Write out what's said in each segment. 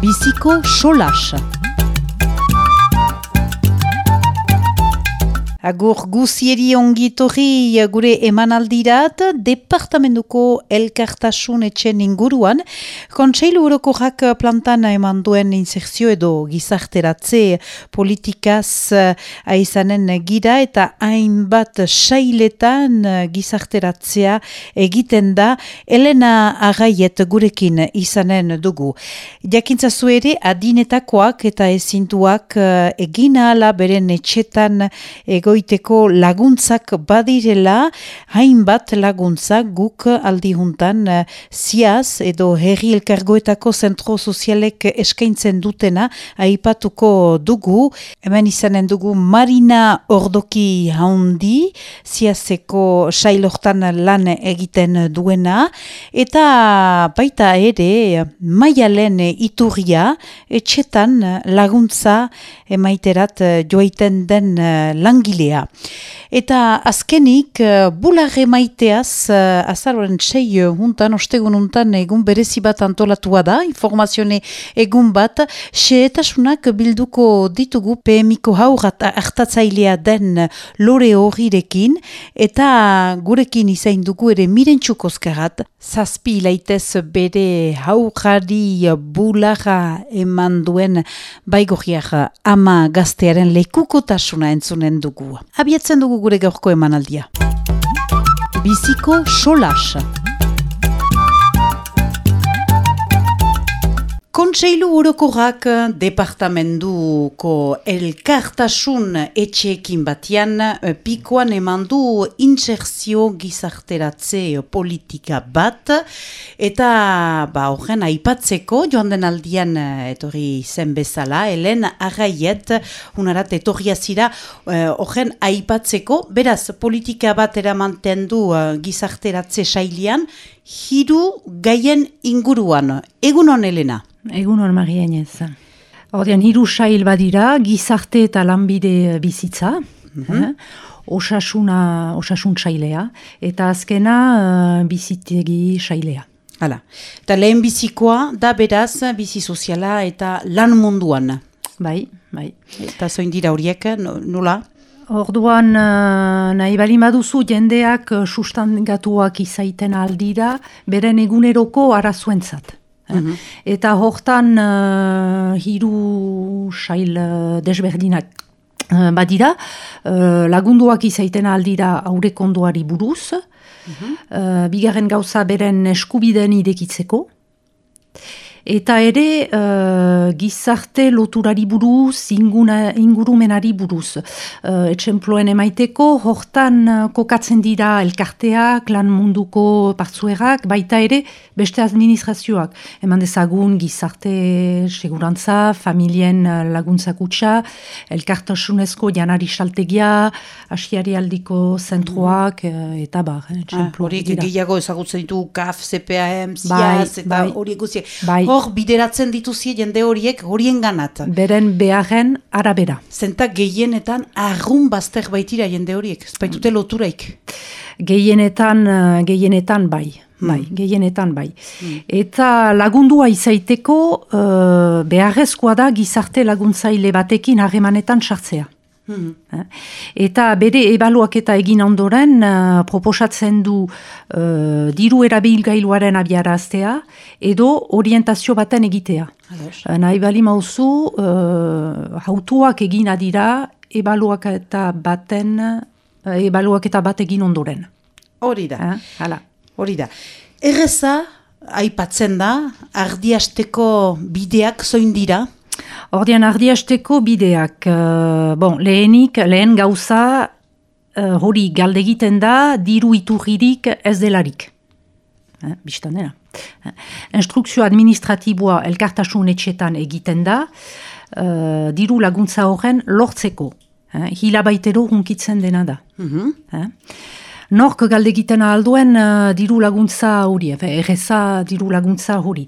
Biziko solas. Agur guzieri ongitorri gure emanaldirat, departamentuko elkartasun etxen inguruan, kontseilu orokorrak plantan eman duen insekzio edo gizarteratze politikaz aizanen gira eta hainbat sailetan gizarteratzea egiten da, Elena Agaiet gurekin izanen dugu. Jakintzazu ere, adinetakoak eta ezintuak egin ala beren etxetan ego egoiteko laguntzak badirela, hainbat laguntzak guk aldi juntan uh, ziaz edo herri elkargoetako zentro sozialek eskaintzen dutena aipatuko dugu. Hemen izanen dugu Marina Ordoki haundi, ziazeko sailortan lan egiten duena, eta baita ere maialen iturria etxetan laguntza emaiterat joaiten den langile Eta azkenik, uh, bulare maiteaz, uh, azaroren sei uh, huntan, ostegun huntan egun berezi bat antolatua da, informazione egun bat, xeetasunak bilduko ditugu PMiko haurat hartatzailea den lore horirekin, eta gurekin izain dugu ere mirentxukozkarat, zazpi laitez bere haurari bulara eman duen baigorriak ama gaztearen lekukotasuna entzunen dugu. Abiatzen dugu gure gaurko emanaldia. Biziko solas. Kontseilu orokorrak departamentuko elkartasun etxeekin batian pikoan eman du intserzio gizarteratze politika bat. Eta ba horren aipatzeko joan den aldian etorri zen bezala helen arraiet unarat etorria zira horren aipatzeko. Beraz politika bat eramanten du gizarteratze sailian hiru gaien inguruan egun hon Elena Egun hor Maria Inez. Ordean, hiru sail badira, gizarte eta lanbide bizitza, mm eh? osasuna, osasun sailea, eta azkena uh, bizitegi sailea. Hala, eta lehen bizikoa da beraz bizi soziala eta lan munduan. Bai, bai. Eta zoin dira horiek, nola? Orduan, uh, nahi bali baduzu jendeak uh, sustangatuak izaiten aldira, beren eguneroko arazuentzat. Mhm. Eta hortan uh, hiru sail uh, desberdinak uh, badira, uh, lagunduak izaiten aldira aurrekonduari buruz, uh bigarren gauza beren eskubideen idekitzeko, eta ere uh, gizarte loturari buruz, inguna, ingurumenari buruz. Uh, etxemploen emaiteko, hortan uh, kokatzen dira elkarteak, lan munduko partzuerak, baita ere beste administrazioak. Eman dezagun gizarte segurantza, familien laguntzak utxa, elkartasunezko janari saltegia, asiari aldiko zentruak, eta bar. Ah, horiek gehiago ezagutzen ditu KAF, CPAM, ZIAZ, bai, eta bai. horiek guziek. Bai hor bideratzen dituzi jende horiek horien ganat. Beren beharren arabera. Zentak gehienetan argun bazter baitira jende horiek, ez baitute loturaik. Gehienetan, uh, gehienetan bai. Hmm. Bai, gehienetan bai. Hmm. Eta lagundua izaiteko uh, beharrezkoa da gizarte laguntzaile batekin harremanetan sartzea. Hmm. Eh? Eta bere ebaluaketa egin ondoren uh, proposatzen du uh, diru erabilgailuaren abiaraztea edo orientazio baten egitea. Uh, nahi bali mauzu, uh, hautuak egin adira ebaluaketa baten uh, ebaluaketa bat egin ondoren. Hori da. Eh? Hala. Hori da. Erreza, aipatzen da, ardiasteko bideak zoin dira? Ordean ardiasteko bideak, uh, bon, lehenik, lehen gauza uh, hori galdegiten da diru iturririk ez delarik. Eh, Bistan dena. Eh, instrukzio administratiboa elkartasun etxetan egiten da, uh, diru laguntza horren lortzeko. Eh, hilabaitero hunkitzen dena da. Mm eh? Nork galdegiten alduen uh, diru laguntza hori, erreza diru laguntza hori.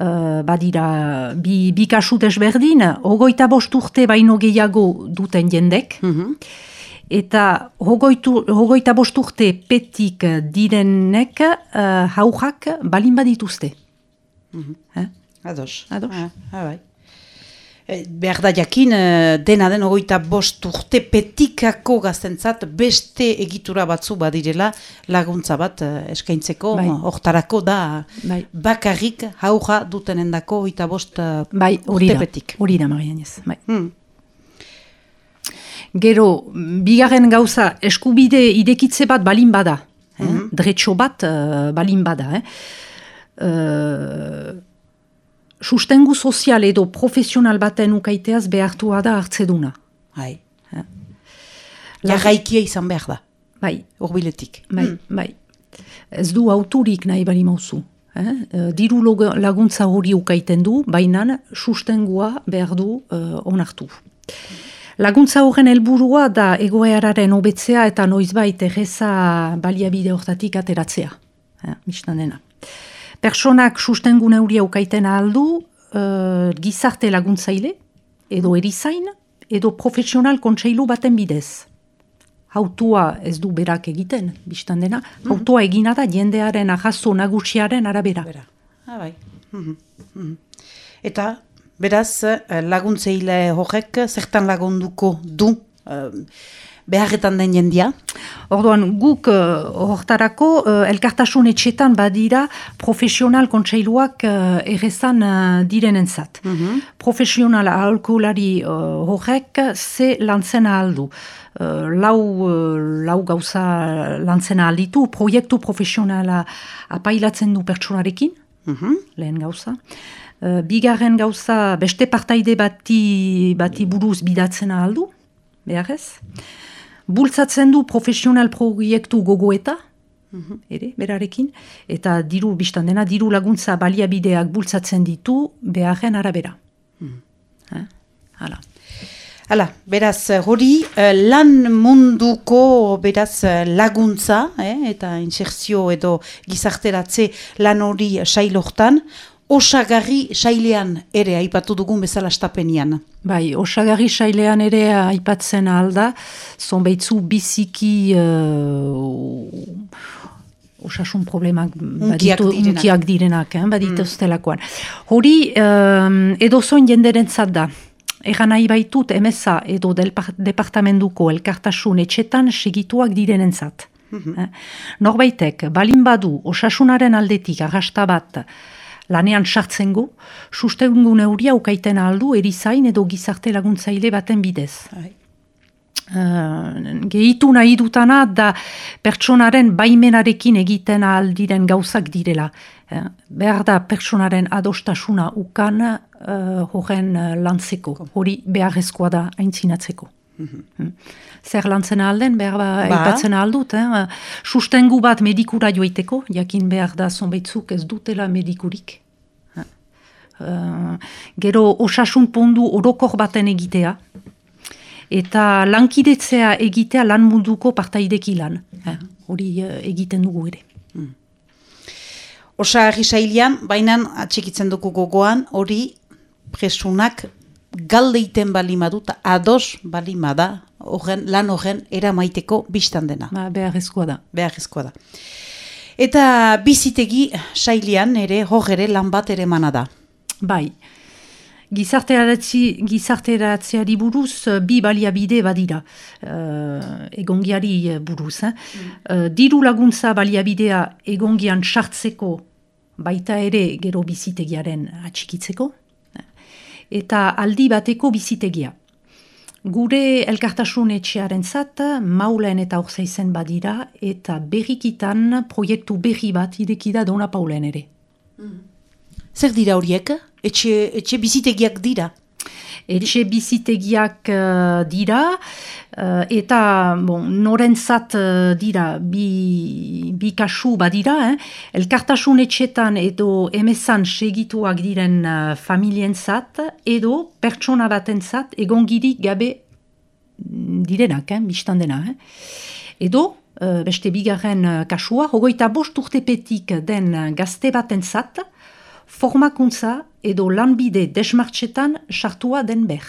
Uh, badira, bi, bi kasu desberdin, hogoita bost urte baino gehiago duten jendek, mm Eta hogoitu, hogoita bost urte petik direnek uh, haujak balin badituzte. Mm -hmm. Ados. Ados. Ah, ah, bai. E, behar da jakin, e, dena den ogoita bost urte petikako gaztentzat beste egitura batzu badirela laguntza bat e, eskaintzeko, bai. hortarako da bai. bakarrik hauja dutenendako ogoita bost bai, urte petik. Hori da, ez. Bai. Hmm. Gero, bigarren gauza, eskubide idekitze bat balin bada. Mm -hmm. eh? Dretxo bat uh, balin bada. Eh? Uh, sustengu sozial edo profesional baten ukaiteaz behartua da hartzeduna. Hai. Ja. Jarraikia izan behar da. Bai. Urbiletik. Bai, hmm. bai. Ez du autorik nahi bali mauzu. Eh? Diru laguntza hori ukaiten du, baina sustengua behar du uh, onartu. Laguntza horren helburua da egoeraren hobetzea eta noizbait erreza baliabide hortatik ateratzea. Eh? Mistan dena. Personak sustengu neuria ukaiten aldu, uh, gizarte laguntzaile, edo erizain, edo profesional kontseilu baten bidez. Hautua ez du berak egiten, biztan dena. Mm Hautua egina da jendearen ahazo nagusiaren arabera. Bera. Ah, bai. Mhm. Mhm. Eta, beraz, eh, laguntzeile horrek zertan lagunduko du uh, beharretan den jendia? Orduan, guk uh, hortarako uh, elkartasun etxetan badira profesional kontseiluak uh, errezan uh, direnen zat. Mm -hmm. Profesional alkoholari uh, horrek ze lantzena aldu. Uh, lau, uh, lau gauza lantzena alditu, proiektu profesionala apailatzen du pertsonarekin, mm lehen gauza. Uh, bigarren gauza beste partaide bati, bati buruz bidatzen aldu, behar ez? Bultzatzen du profesional proiektu gogoeta, mhm. ere, berarekin, eta diru biztan dena, diru laguntza baliabideak bultzatzen ditu beharren arabera. Mm. Eh? Hala. Hala, beraz, hori, eh, lan munduko beraz laguntza, eh, eta inserzio edo gizarteratze lan hori sailortan, osagarri sailean ere aipatu dugun bezala estapenian. Bai, osagarri sailean ere aipatzen alda, zonbeitzu biziki uh, osasun problemak unkiak baditu, direnak, unkiak direnak eh, baditu mm. Hori, um, edo zoin jenderen da, Egan nahi baitut emeza edo del departamentuko elkartasun etxetan segituak direnen zat. Mm -hmm. eh? Norbaitek, balin badu osasunaren aldetik arrasta bat lanean sartzen gu, sustengu neuria ukaiten aldu erizain edo gizarte laguntzaile baten bidez. Uh, gehitu nahi dutana da pertsonaren baimenarekin egiten aldiren gauzak direla. Uh, behar da pertsonaren adostasuna ukan uh, horren lantzeko, hori beharrezkoa da aintzinatzeko. Mm Zer lantzen alden, behar ba, ba. aldut, eh? sustengu bat medikura joiteko, jakin behar da zonbaitzuk ez dutela medikurik. Uh, gero osasun pondu orokor baten egitea, eta lankidetzea egitea lan munduko partaideki lan. Eh? Hori uh, egiten dugu ere. Hmm. Osa agisailean, baina atxikitzen dugu gogoan, hori presunak galdeiten balimadu eta ados balimada horren, lan horren eramaiteko biztan dena. Ba, beharrezkoa da. Beharrezkoa da. Eta bizitegi sailean ere hor lan bat ere mana da. Bai, gizarteratzeari buruz eh, bi baliabide badira, uh, egongiari buruz. Eh? Mm. diru laguntza baliabidea egongian sartzeko baita ere gero bizitegiaren atxikitzeko eta aldi bateko bizitegia. Gure elkartasun etxearen zat, maulen eta orza izen badira, eta berrikitan proiektu berri bat idekida dona paulen ere. Zer dira horiek? Etxe, etxe bizitegiak dira? Etxe bizitegiak uh, dira, uh, eta bon, norentzat uh, dira, bi, bi kasu badira, eh? elkartasun etxetan edo emezan segituak diren uh, familientzat, edo pertsona batentzat egongirik gabe direnak, eh? biztan dena. Eh? Edo, beste bigarren kasua, hogoita bost urtepetik den gazte batentzat, formakuntza edo lanbide desmartxetan sartua den ber.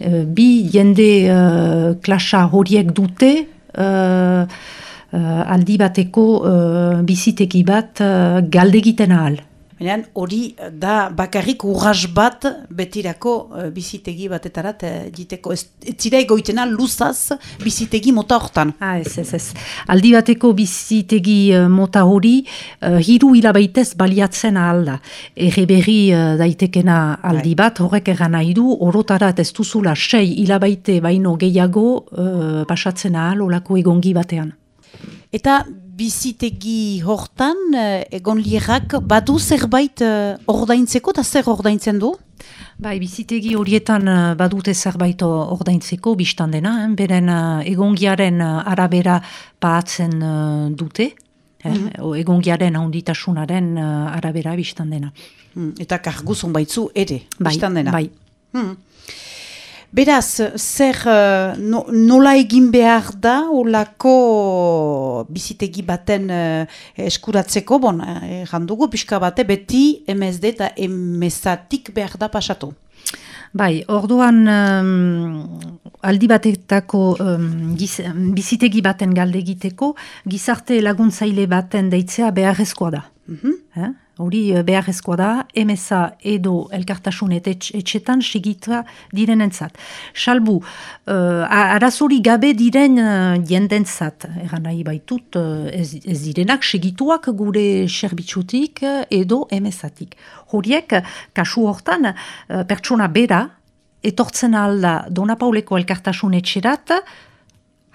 Uh, bi jende uh, klasa horiek dute uh, uh, aldi bateko uh, biziteki bat uh, galdegiten ahal. Baina hori da bakarrik urras bat betirako uh, bizitegi batetarat jiteko. Ez, ez zira egoitena luzaz bizitegi mota hortan. Ah, ez, ez, ez. Aldi bateko bizitegi uh, mota hori uh, hiru hilabaitez baliatzen ahalda. Ege berri uh, daitekena aldi bai. bat, horrek egan nahi du, orotarat ez duzula sei hilabaite baino gehiago uh, pasatzen ahal olako egongi batean. Eta bizitegi hortan, eh, egon lierak, badu zerbait uh, ordaintzeko eta zer ordaintzen du? Bai, bizitegi horietan uh, badute zerbait ordaintzeko biztan dena, eh? beren egongiaren arabera paatzen uh, dute, eh? mm -hmm. egongiaren ahonditasunaren arabera biztan dena. Mm, eta karguzun baitzu ere, bai, biztan dena. Bai, mm. Beraz, zer uh, nola egin behar da olako bizitegi baten uh, eskuratzeko, bon, eh, jandugu pixka bate beti MSD eta MSatik behar da pasatu. Bai, orduan um, aldi batetako um, bizitegi baten galde egiteko, gizarte laguntzaile baten deitzea beharrezkoa da. Mm hori eh, beharrezkoa da, MSA edo elkartasun eta etxetan segitra direnentzat. Salbu, uh, arazori gabe diren uh, jendentzat, eran nahi baitut, ez, ez direnak segituak gure serbitzutik edo MSAtik. Horiek, kasu hortan, uh, pertsona bera, etortzen alda Dona Pauleko elkartasun etxerat,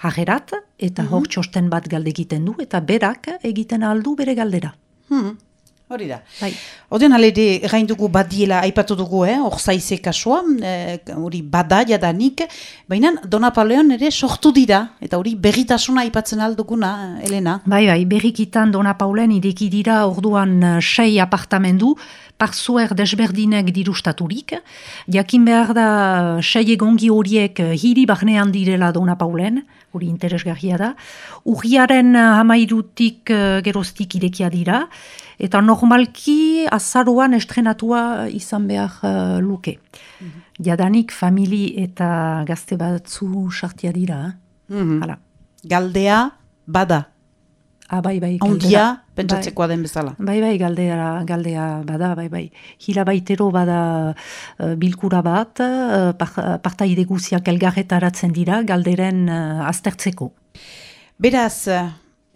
hagerat, eta mm -hmm. hor txosten bat galde egiten du, eta berak egiten aldu bere galdera. Hmm. Hori da. Bai. Oden alede gain dugu badiela aipatu dugu, eh? hor zaize kasua, eh, hori bada jadanik, baina Dona Paleon ere sortu dira, eta hori berritasuna aipatzen alduguna, Elena. Bai, bai, berrikitan Dona Paulen ireki dira orduan uh, sei apartamendu, parzuer desberdinek dirustaturik, jakin behar da sei egongi horiek hiri barnean direla Dona Paulen, hori interesgarria da, urriaren hamairutik geroztik irekia dira, eta normalki azaruan estrenatua izan behar uh, luke. Mm -hmm. Jadanik famili eta gazte batzu sartia dira. Mm Galdea bada. Ah, bai, bai. Ondia, pentsatzekoa den bezala. Bai, bai, galdea, galdea bada, bai, bai. Hila baitero bada uh, bilkura bat, uh, partai deguziak elgarretaratzen dira, galderen uh, aztertzeko. Beraz,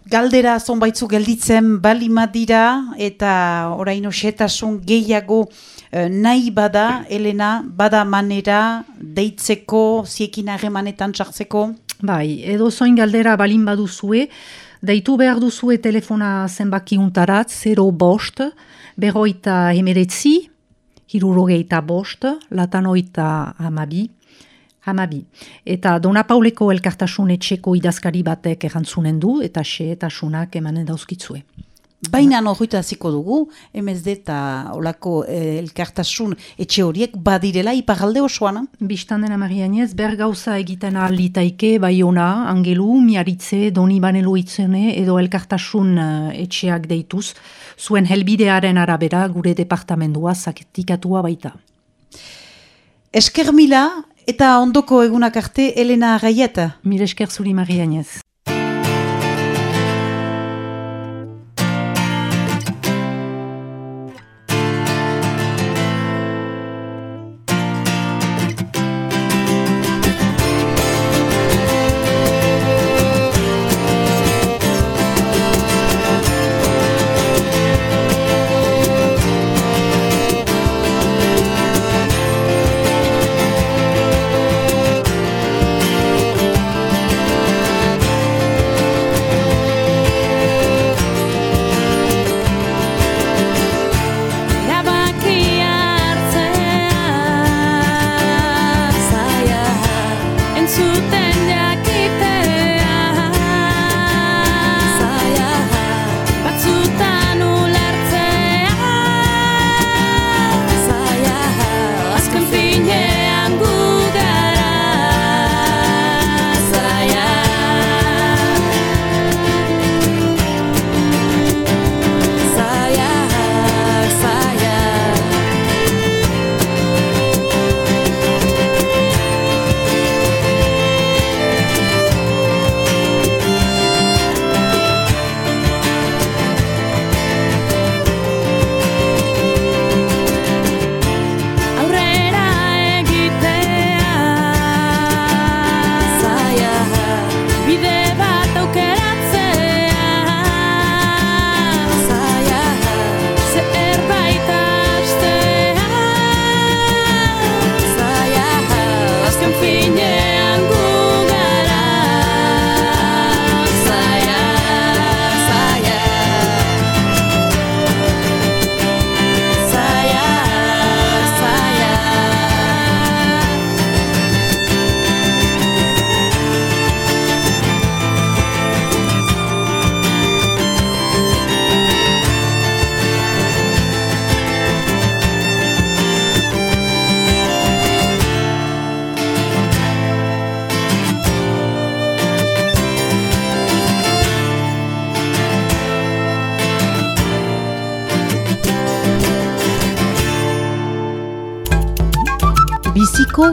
galdera zonbaitzu gelditzen balima dira eta orain osetasun gehiago eh, nahi bada, Elena, bada manera deitzeko, ziekin harremanetan txartzeko? Bai, edo zoin galdera balin baduzue, deitu behar duzue telefona zenbaki untarat, 0 bost, berroita emeretzi, hirurogeita bost, latanoita amabi, Hamabi. Eta Dona Pauleko elkartasun etxeko idazkari batek errantzunen du, eta xe eta sunak emanen dauzkitzue. Baina norruita ziko dugu, MSD eta olako eh, elkartasun etxe horiek badirela iparalde osoan? Bistan dena marianez, ber gauza egiten alitaike, bai ona, angelu, miaritze, doni banelo itzene, edo elkartasun uh, etxeak deituz, zuen helbidearen arabera gure departamendua zaketikatua baita. Esker mila, Eta ondoko egunak arte, Elena Gaieta. Mire esker zuri marianez.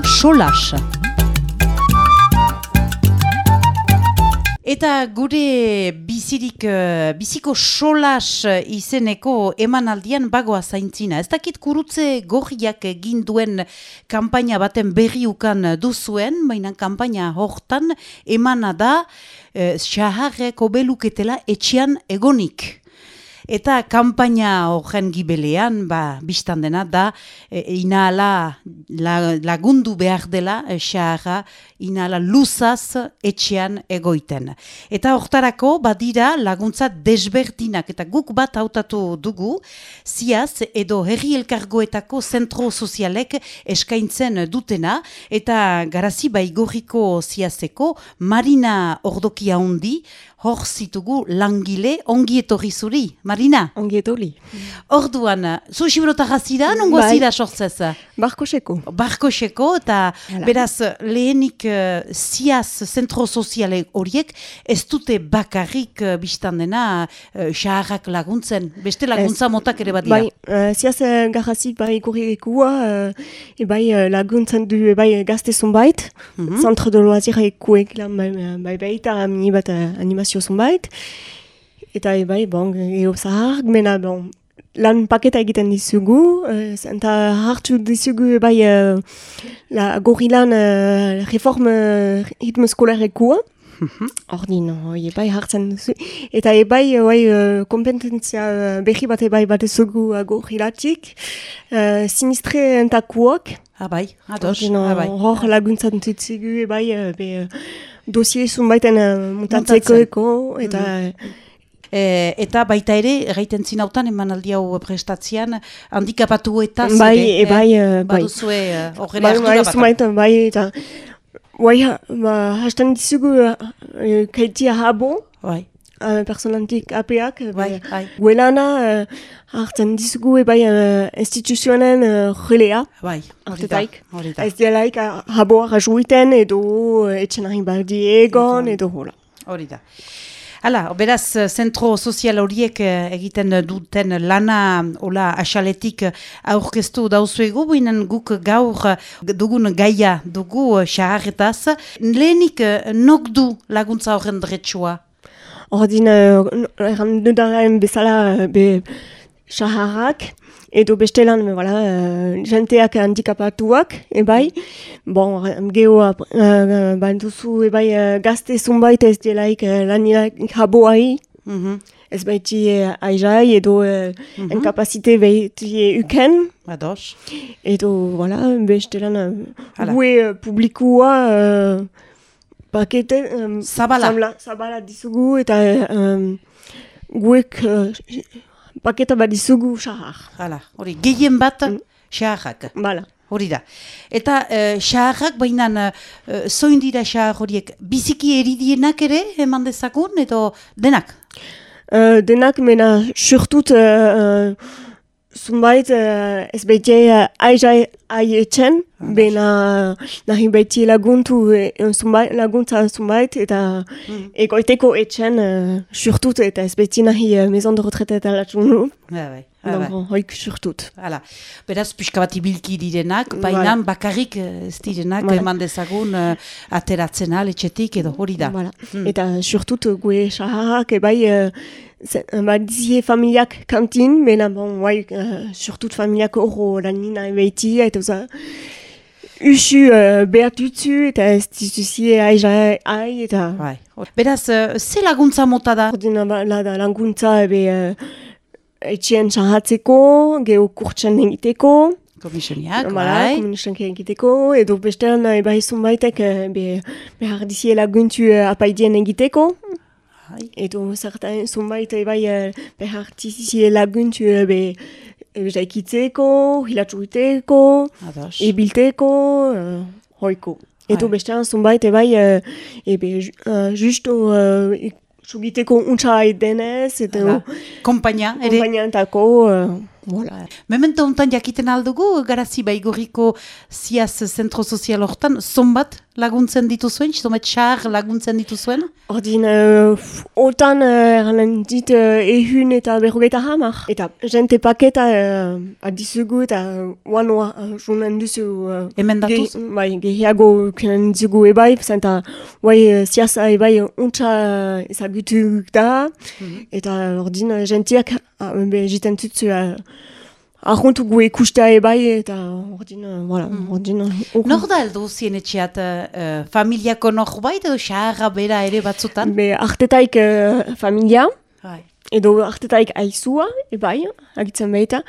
Solas. Eta gure bizirik, uh, biziko solas izeneko emanaldian bagoa zaintzina. Ez dakit kurutze gorriak egin duen kanpaina baten berriukan duzuen, baina kanpaina hortan emana da uh, xaharreko beluketela etxean egonik. Eta kanpaina horren gibelean, ba, biztan dena, da, e, inala lagundu behar dela, e, xarra, inala luzaz etxean egoiten. Eta hortarako, badira laguntza desbertinak, eta guk bat hautatu dugu, ziaz, edo herri elkargoetako zentro sozialek eskaintzen dutena, eta garazi baigorriko ziazeko, Marina Ordokia hundi, hor zitugu langile ongi etorri zuri, Marina? Ongi etorri. Orduan, zu xibrotarra zira, nongo bai. zira sortzez? Barkoseko. Barkoseko, eta beraz lehenik uh, ziaz zentro soziale horiek ez dute bakarrik uh, biztan dena uh, laguntzen, beste laguntza motak ere badira. Bai, uh, ziaz uh, garrazik bai kurrikua, uh, bai uh, laguntzen du bai gaztezun bait, mm -hmm. zentro de loazira ekuek lan bai, bai baita amini bat uh, animazio zunbait. Eta e, bai, bon, eo zahar, mena, bon, lan paketa egiten dizugu, uh, eta hartu dizugu bai uh, la gorilan uh, reforme ritme skolarekua. Ordin, oi, bai hartzen duzu. Eta ebai, bai, uh, kompetentzia berri bat ebai bat ezugu uh, gorilatik. Uh, sinistre entakuak. Ah, bai, ados. Ah, bai. hor laguntzan zitzigu ebai, uh, be, uh, dosie zunbaiten uh, mutatzeko eko, eta... Mm eta baita ere, gaiten zinautan, eman aldi hau prestatzean, handikapatu eta bai, e, bai, uh, bai. Baduzue, horre bai, bai, bat. Bai, eta... Bai, ba, hasten dizugu uh, kaitia habo. Bai. Uh, personantik apeak, bai, bai. guelana uh, hartzen dizugu bai uh, instituzionen uh, relea. Bai, hori da. Ez dialaik uh, haboa rajuiten edo uh, etxen ahin baldi egon edo hola. Hori da. Hala, beraz, zentro sozial horiek egiten duten lana ola asaletik aurkeztu dauzuegu, buinen guk gaur dugun gaia dugu xaharretaz. Lehenik, nok du laguntza horren dretsua? Ordin erran dudaren bezala be saharrak, edo bestelan, voilà, uh, jenteak handikapatuak, ebai, bon, geho, uh, bantuzu, ebai, uh, gazte zunbait ez uh, haboai, mm -hmm. ez baiti uh, aizai, edo uh, mm -hmm. enkapazite baiti uken. Ados. Edo, voilà, bestelan, uh, uh, publikua, uh, pakete um, zabala. Zabala, zabala dizugu eta um, guek uh, paketa bat dizugu xahar. Hala, hori, gehien bat mm. xaharrak. Bala. Hori da. Eta uh, xaharrak, baina uh, zoin dira xahar horiek, biziki eridienak ere eman dezagun, edo denak? Uh, denak, mena, surtut... Uh, uh, Zunbait, uh, ez beti uh, aizai aietzen, ah, bena nahi beti laguntu, uh, laguntza zunbait, eta mm. egoiteko etxen uh, surtut, eta ez beti nahi uh, mezon de retrete eta latxun nu. Ja, bai. Hoik surtut. Hala. Beraz, pixka bat ibilki direnak, baina bai. bakarrik ez direnak bai. eman dezagun uh, ateratzen aletxetik edo hori da. Mm. Eta surtut gue saharrak, ebai... Uh, ba, dizie familiak kantin, bena, bon, bai, uh, surtut familiak horro lan nina ebeiti, eta oza, usu uh, behatutzu, eta ez dizuzie aiza ai, eta... Bai. Beraz, ze laguntza mota da? Ordina, ba, la, da, laguntza, ebe, etxien txahatzeko, geho kurtsan egiteko, Komisioniak, bai. Komisioniak egiteko, edo bestean, eba izun baitek, be, behar dizie laguntu apaidien egiteko. Hai. Edo zertan zunbait bai behartizie laguntu be jaikitzeko, hilatxurteko, ebilteko, uh, hoiko. Edo bestean zunbait bai uh, ebe uh, justo uh, sugiteko untsa denez, edo... Kompainia, ere? Kompainia entako... Uh, Voilà. Memento hontan jakiten aldugu, garazi baigorriko ziaz zentro sozial hortan, zonbat laguntzen dituzuen, zonbat xar laguntzen dituzuen? Ordin, uh, otan uh, dit uh, ehun eta berrogeita hamar. Eta jente paketa uh, adizugu eta oan oa uh, duzu... Uh, Hemen datuz? Ge, bai, gehiago kenen dugu ebai, zenta bai ziaza ebai untsa uh, ezagutu da. Eta ordin, uh, jentiak uh, be, jiten tutzu uh, Arruntu gu ikustea ebai eta ordin, voilà, ordin... Uh, Nor da eldu zien etxeat, uh, familiako norbait edo xarra bera ere batzutan? Be, artetaik uh, familia, Bai. Edo artetaik aizua, ebai, agitzen baita,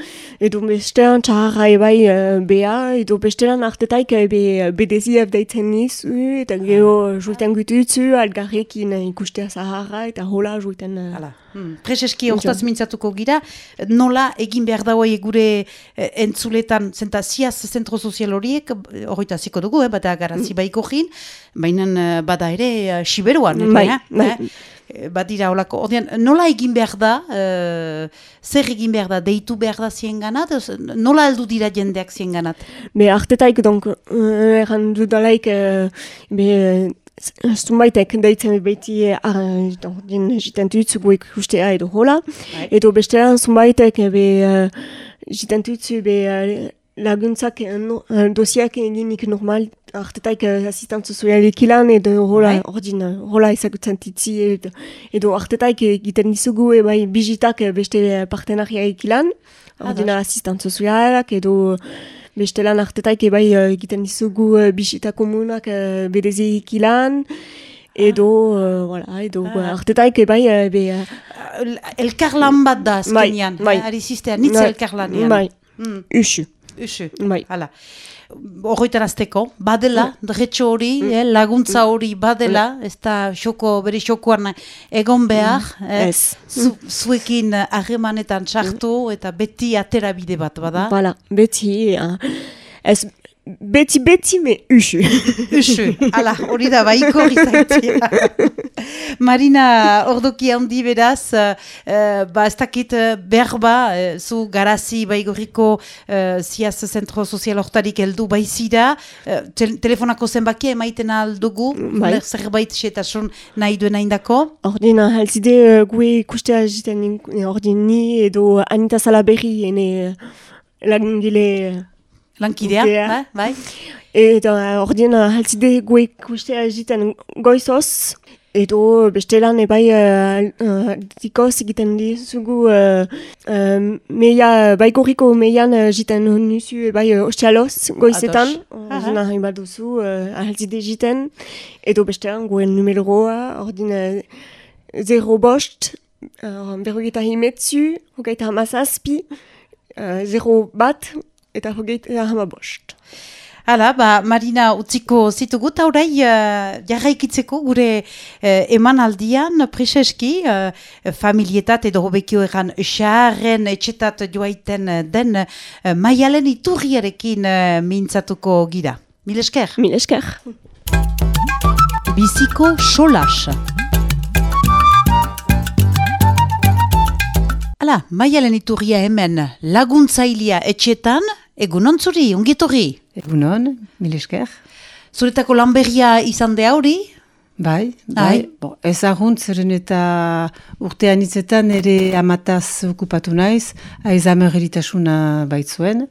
edo bestean txarra ebai uh, bea, edo bestean artetaik uh, be, bedezia deitzen nizu, eta gero juiten gututzu, algarrekin ikustea zaharra, eta hola juiten... Hala. Hmm. Prezeski hortaz mintzatuko gira, nola egin behar dagoa gure eh, entzuletan, zenta ziaz zentro sozial horiek, eh, horita ziko dugu, eh, bada garazi baiko jin, baina eh, bada ere eh, siberuan, Bai, eh, bai. eh, badira holako. Ordean, nola egin behar da, eh, zer egin behar da, deitu behar da zien ganat, nola aldu dira jendeak zien ganat? Be artetaik, donc, uh, erran dudalaik, uh, be, Zunbaitek deitzen beti jiten dutzu gu ikustea edo hola. Bai. Edo bestean zunbaitek be uh, jiten dutzu be uh, laguntzak uh, no, uh, dosiak eginik normal artetaik uh, asistantzu sozialik ilan edo hola Bai. ordin hola ezagutzen titzi edo, edo artetaik egiten dizugu e, bai bizitak uh, beste partenariaik ilan. Ordin asistantzu sozialak edo Beste lan artetaik ebai uh, egiten dizugu uh, bisita komunak uh, berezik ilan, edo, uh, voilà, edo Ah. artetaik ebai uh, be... Uh, El- Elkarlan bat da azkenean, bai. eh, ari zistea, nitz Bai, elkarlanean. Bai, Hmm. usu. Usu. Bai. Hala. Horroitarazteko, badela, dretxo hori, eh, laguntza hori badela, ez da xoko, bere xokoan egon behar, eh, zu, zuekin eh, harremanetan sartu eta beti atera bide bat, bada? Voilà, beti, uh, ez, beti, beti, me usu. Usu, hala, hori da, baiko hori zaitia. Marina, ordoki handi beraz, uh, ba ez dakit uh, berba, uh, zu garazi baigorriko uh, ziaz zentro sozial hortarik heldu baizira, uh, tel telefonako zenbakia emaiten aldugu, Bai. bai. zerbait xetasun nahi duen indako. Ordin, uh, halzide uh, gue ikustea jiten nin- ordin ni edo Anita Salaberri ene uh, lagungile... Lankidea, eh, bai? Eta uh, ordin uh, halzide gue ikustea jiten goizoz, edo bestelan ebai uh, uh, dikoz egiten dizugu uh, uh, meia, baigorriko meian uh, jiten nuzu ebai uh, ostialoz goizetan. Aha. Ordin uh, hain baduzu uh, halzide jiten, edo bestelan guen numeroa, ordin uh, zero bost, uh, berrogeita himetzu, hogeita hamazazpi, uh, zero bat, eta hogeita hamabost. Hala, ba, Marina utziko zitugu, eta orai uh, jarraikitzeko gure uh, emanaldian, preseski, uh, familietat edo hobekio egan xarren etxetat joaiten den uh, maialen iturriarekin uh, mintzatuko gira. Mil esker? Mil esker. Biziko solas. Hala, maialen iturria hemen laguntzailia etxetan, egunon zuri, ongitorri. Egunon, mil esker. Zuretako lanberria izan de hori, Bai, Bai. Bon, ez ahunt, zeren eta urtean hitzetan ere amataz okupatu naiz, aiz amereritasuna baitzuen,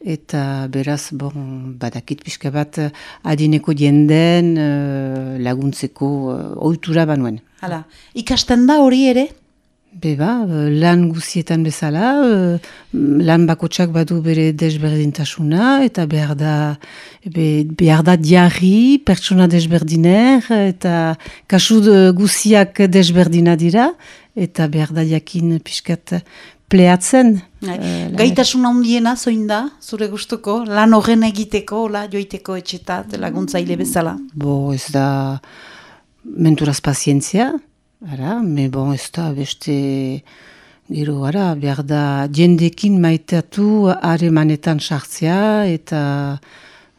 eta beraz, bon, badakit pixka bat adineko jenden eh, laguntzeko uh, ohitura banuen. Hala, ikasten da hori ere? Beba, lan guzietan bezala, eh, lan bakotsak badu bere desberdintasuna, eta behar da, be, behar da diarri, pertsona desberdiner, eta kasu guziak desberdina dira, eta behar da jakin pixkat pleatzen. Bai. eh, Gaitasun handiena zoin da, zure gustuko, lan horren egiteko, la, joiteko etxetat, laguntzaile bezala. Bo, ez da menturaz pazientzia, ara, me bon, ez da beste gero, ara, behar da jendekin maitatu haremanetan sartzea, eta,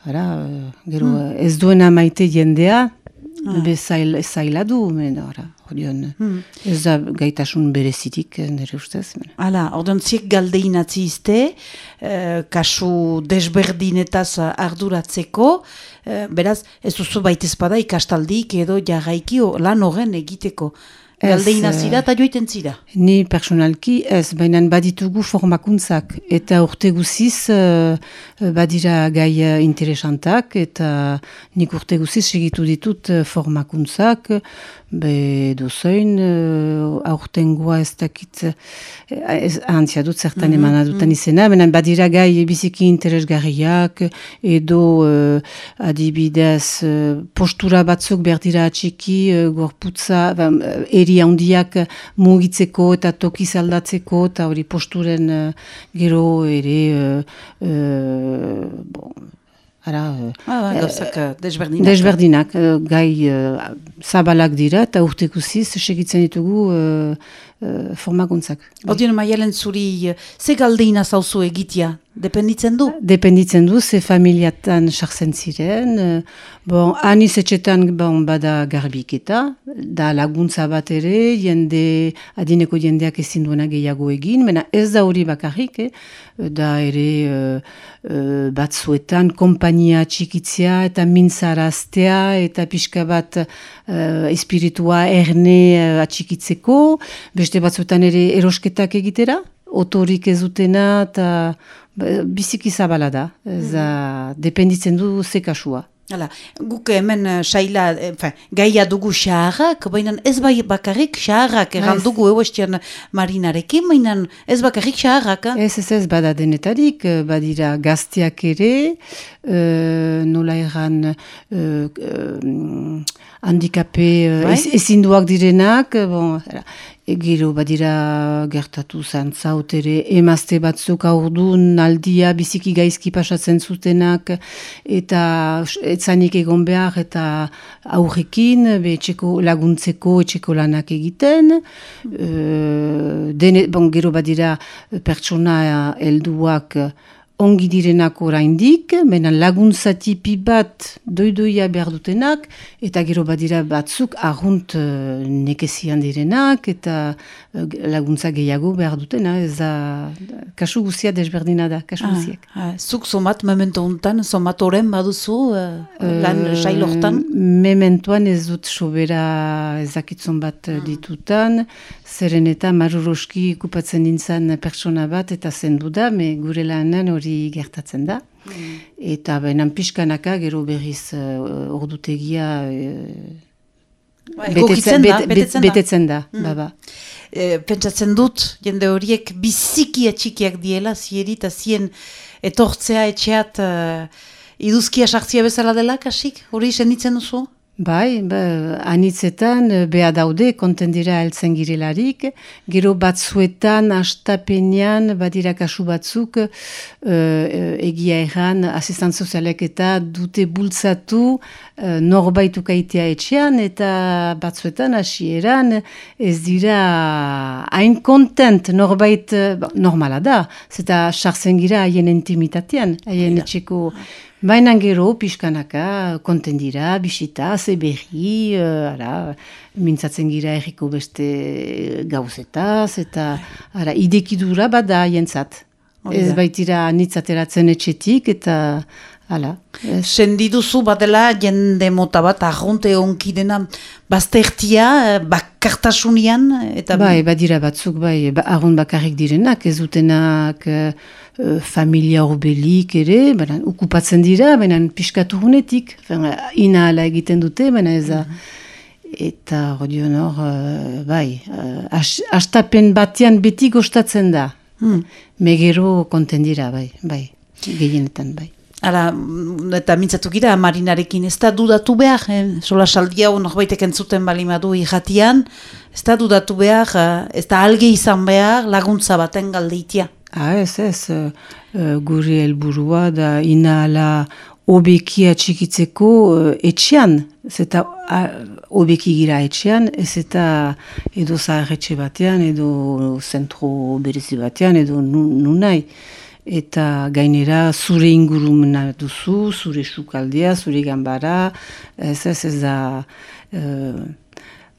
ara, gero, ez duena maite jendea, be zail, zaila du, men, ara, Odion, hmm. ez da gaitasun berezitik nire ustez. Hala, ordean ziek galdein atzizte, eh, kasu desberdinetaz arduratzeko, eh, beraz, ez duzu baitezpada ikastaldik edo jagaiki lan horren egiteko. Galdeina eh, zira eta joiten zira? Ni personalki ez, baina baditugu formakuntzak eta urte guziz uh, badira gai interesantak eta nik urte guziz segitu ditut formakuntzak, be dozoin, uh, aurten goa ez dakit, ez, antzia dut zertan mm -hmm, eman adutan mm. izena, baina badira gai biziki interesgarriak edo uh, adibidez postura batzuk berdira atxiki, uh, gorputza, eri hiri handiak mugitzeko eta toki zaldatzeko eta hori posturen uh, gero ere uh, uh, bon, ara, ah, uh, desberdinak, desberdinak uh, gai zabalak dira eta urtekuziz segitzen ditugu uh, uh, formakuntzak. Odien maialen zuri, ze galdeina zauzu egitea? Dependitzen du? Dependitzen du, ze familiatan sartzen ziren. Eh, bon, aniz etxetan bon, bada garbiketa, da laguntza bat ere, jende, adineko jendeak ezin duena gehiago egin, mena ez da hori bakarrik, eh? da ere uh, uh, batzuetan kompainia txikitzea eta mintzaraztea eta pixka bat uh, espiritua erne uh, atxikitzeko, beste batzuetan ere erosketak egitera, otorik ez dutena eta Ba, biziki zabala da, ez mm dependitzen du ze kasua. Hala, guk hemen uh, saila, enfin, gaia dugu xaharrak, baina ez bai bakarrik xaharrak, egan dugu euestian marinarekin, baina ez bakarrik xaharrak. Eh? Ez, ez, ez, bada denetarik, eh, badira gaztiak ere, uh, nola egan uh, handikape uh, ezinduak direnak, bon, Gero badira gertatu zantzaut ere emazte batzuk aurdun aldia biziki gaizki pasatzen zutenak eta etzanik egon behar eta aurrekin etxeko laguntzeko etxeko lanak egiten. Mm. dene, bon, gero badira pertsona helduak ongi direnak oraindik, mena laguntza tipi bat doidoia behar dutenak, eta gero badira batzuk ahunt uh, nekezian direnak, eta uh, laguntza gehiago behar dutena, ez da, kasu guzia desberdina da, kasu ah, guziak. Ah, zuk somat memento hontan, somat oren baduzu, uh, lan uh, sailortan? Mementoan ez dut sobera ezakitzon bat ah. ditutan, zeren eta maruroski kupatzen nintzen pertsona bat, eta zendu da, me gure lanan hori gertatzen da. Mm. Eta benan pixkanaka gero berriz uh, ordutegia uh, betetzen, da, betetzen, betetzen da. Mm. Baba. E, pentsatzen dut, jende horiek biziki atxikiak diela, zieri eta zien etortzea etxeat uh, iduzkia sartzia bezala dela, kasik? Hori senditzen duzu? Bai, ba, anitzetan, eh, beha daude, konten dira eltzen girelarik, gero batzuetan, astapenean, badira kasu batzuk, uh, egia erran, asistant sozialek eta dute bultzatu uh, norbaitu kaitea etxean, eta batzuetan, asieran, ez dira hain kontent norbait, normala da, zeta sartzen gira haien intimitatean, haien etxeko... Baina gero, pixkanaka, konten dira, bisita, ze berri, uh, ara, mintzatzen gira erriko beste gauzetaz, eta ara, idekidura bada jentzat. Ez baitira nitzateratzen etxetik, eta Hala. Sendiduzu batela jende mota bat ahonte onki dena baztertia, eh, bakartasunian? Eta... Bai, badira batzuk, bai, ba, ahont bakarrik direnak, ez dutenak uh, familia horbelik ere, baina okupatzen dira, baina piskatu hunetik, ina ala egiten dute, baina ez da... Mhm. Eta hori honor, uh, bai, uh, astapen batean beti gostatzen da. Hmm. Megero konten dira, bai, bai, gehienetan, bai. Ara, eta mintzatu gira, marinarekin, ez da dudatu behar, eh? sola saldi hau norbaitek entzuten balimadu irratian, ez da dudatu behar, eh, ez da alge izan behar laguntza baten galdeitia. Ah, ez, ez, uh, gure helburua da inala obeki atxikitzeko uh, etxean, ez eta obeki gira etxean, ez eta edo zaharretxe batean, edo zentro berezi batean, edo nunai. Nu eta gainera zure ingurumena duzu, zure sukaldea, zure gambara, ez ez ez da uh,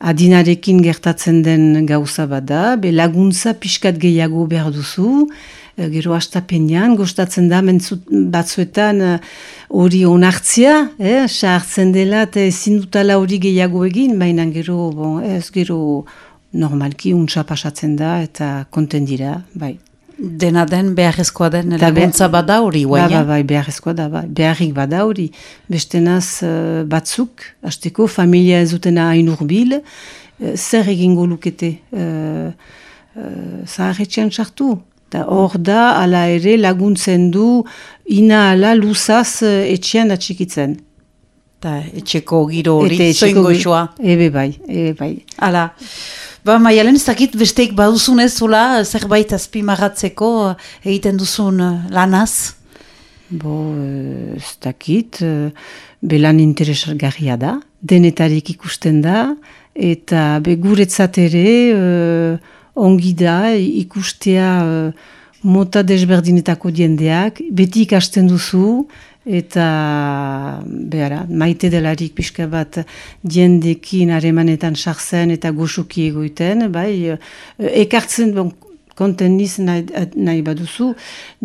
adinarekin gertatzen den gauza bada, be laguntza pixkat gehiago behar duzu, e, gero astapenean, gostatzen da mentzut, batzuetan eh, hori onartzia, eh, sartzen dela eta ezin dutala hori gehiago egin, baina gero, bon, ez gero normalki untsa pasatzen da eta konten dira, bai. Dena den beharrezkoa den laguntza bada hori, bai, bai, bai, beharrezkoa da, bai, beharrik bada hori. Bestenaz uh, batzuk, hasteko familia ez dutena hain urbil, uh, zer egingo lukete, uh, uh, zaharretxean sartu. Hor da, ala ere laguntzen du, ina ala luzaz uh, etxean atxikitzen. Ta, etxeko giro hori, zoingo Ebe bai, ebe bai. Ala. Ba, maialen ez dakit besteik baduzunez zula, zerbait azpimagatzeko egiten duzun eh, lanaz? Bo, eh, ez dakit, eh, belan interesargarria da, denetarik ikusten da, eta beguretzat ere ongi da ikustea mota desberdinetako diendeak, beti ikasten duzu, eta behara, maite delarik pixka bat diendekin aremanetan sartzen eta goxuki egoiten, bai, ekartzen, bon, konten niz nahi, nahi baduzu,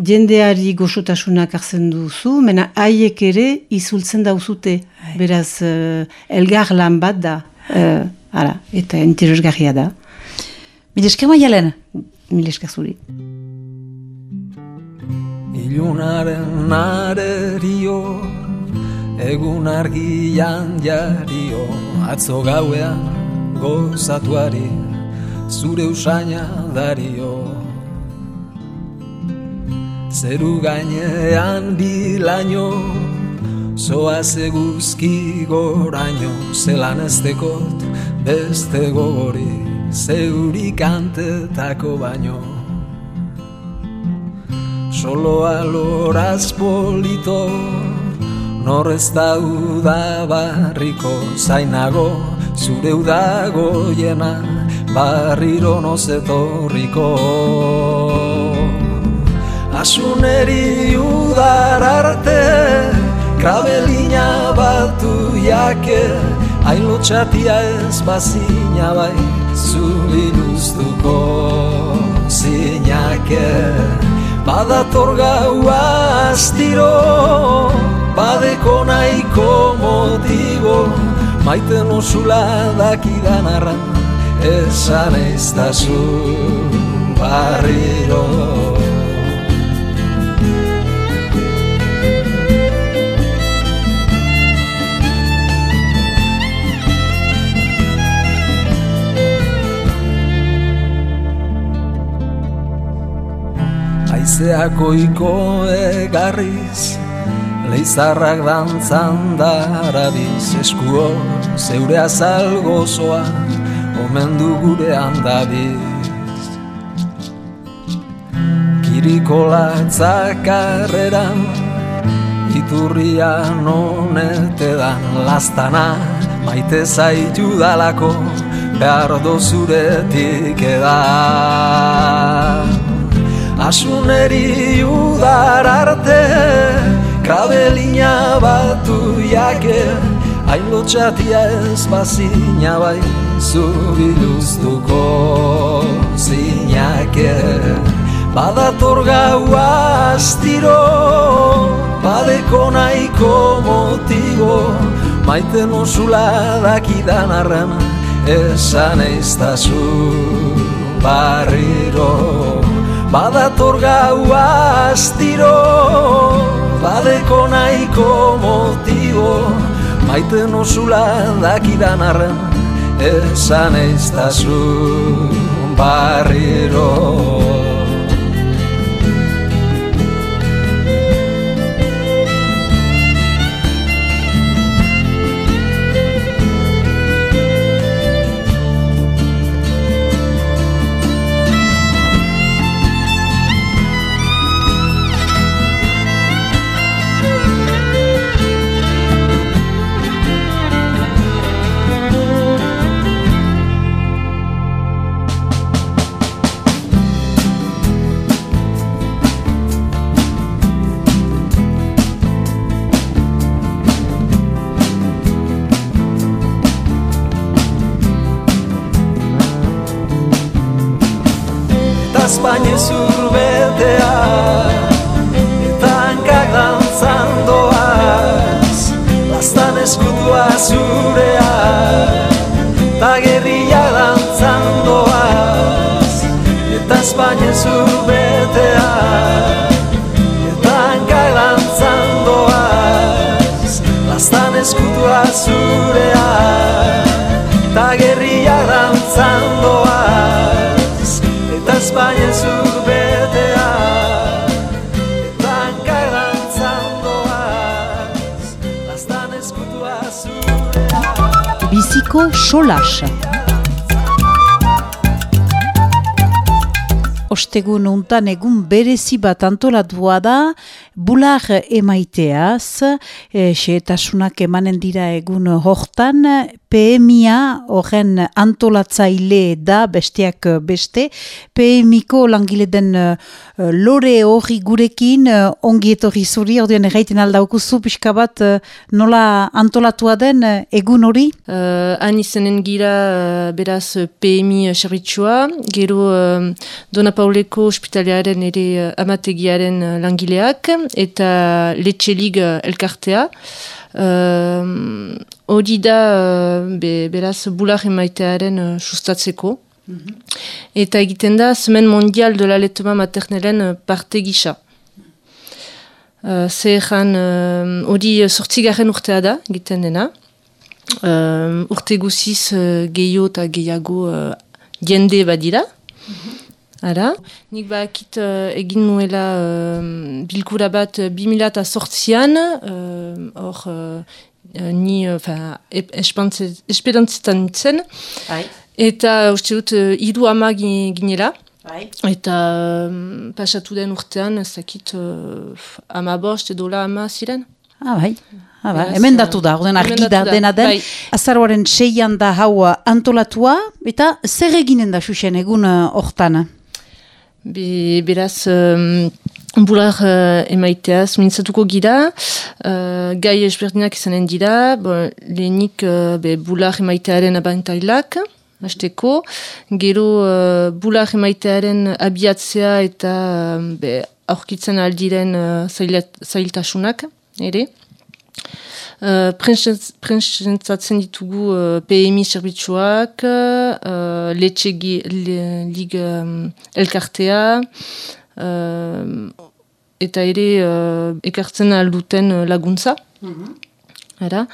diendeari goxotasunak hartzen duzu, mena haiek ere izultzen dauzute, beraz, uh, elgar lan bat da, uh, ara, eta interesgarria da. Milesker maialen? Milesker zuri. Ilunaren arerio Egun argian jario Atzo gauean gozatuari Zure usaina dario. Zeru gainean bilaino Zoa zeguzki goraino Zelan ez dekot beste gogori Zeurik antetako baino solo aloraz polito nor ez dauda barriko zainago zure udago jena barriro nozetorriko asuneri udar arte krabelina batu jake hain lotxatia ez bazina bai zubiluztuko zinake Badator gaua astiro Badeko nahiko motibo. Maite nosula dakidan arran Esan ez da zu barriro Haizeako iko egarriz Leizarrak dantzan darabiz Eskuo zeure azal gozoa Omen du gure handabiz Kiriko latzakarreran Iturria nonete dan lastana Maite zaitu dalako Behar dozuretik edan Asuneri udar arte Krabelina batu jake. Hain lotxatia ez bazina bai Zubiluztuko zinake. Badator gaua astiro Badeko nahiko motibo. Maite nosula dakidan arren Esan eiztazu barriro Badator gau astiro Badeko nahiko motibo. Maite nosula dakidan arren Esan ez da barriro Biziko solas. Ostegun untan egun berezi bat antolatua da, bular emaiteaz, e, xeetasunak emanen dira egun hortan, PMIA horren antolatzaile da besteak beste, PMIko langile den eh, lore hori gurekin, eh, ongi etorri zuri, ordean erraiten aldaukuzu pixka bat eh, nola antolatua den eh, egun hori? Uh, han izanen gira uh, beraz uh, PMI servitsua, gero uh, Dona Pauleko ospitalearen ere uh, amategiaren uh, langileak, eta letxelig uh, elkartea. Uh, Hori da uh, be, beraz bular emaitearen uh, sustatzeko. Eta egiten da Semen Mondial de l'Aletema Maternelen uh, parte gisa. Uh, Zehan uh, hori uh, sortzigarren urtea da, egiten dena. Uh, urte guziz uh, gehiago eta gehiago uh, jende badira. Ara. Nik bakit uh, egin nuela uh, bilkura bat uh, 2008an, uh, hor uh, uh, ni uh, esperantzetan nintzen, Bai. eta uste dut uh, hiru ama gi- ginela. Bai. Eta um, pasatu den urtean, ez dakit uh, ama bost edo la ama ziren. Ah, bai. Ah. Beraz, Hemen datu da, ordean argi da dena den. bai. Azaroaren seian da hau antolatua, eta zer eginen da xuxen egun uh, hortan? Be, beraz, um, bular uh, emaiteaz mintzatuko gira, uh, gai ezberdinak izanen dira, bon, lehenik uh, be, bular emaitearen abantailak, hasteko, gero uh, bular emaitearen abiatzea eta be, aurkitzen aldiren uh, zailtasunak, ere. Uh, Prentsatzen ditugu uh, PMI zerbitzuak, uh, letxegi le, lig um, elkartea, uh, eta ere uh, ekartzen alduten laguntza. Ara.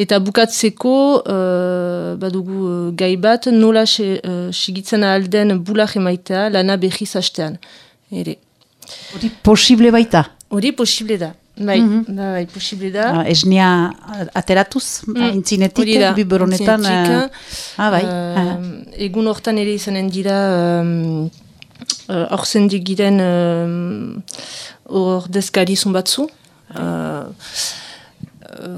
Eta bukatzeko uh, badugu uh, gai bat nola se, uh, segitzen alden bulak emaitea lana behiz hastean. Ere. Hori posible baita. Hori posible da. Bai, da, bai, posible da. Ah, esnia uh, ateratuz, mm. intzinetik, biberonetan. uh, ah, bai. Uh, egun hortan ere izanen dira um, uh, orzen digiren um, ordezkari batzu. Uh,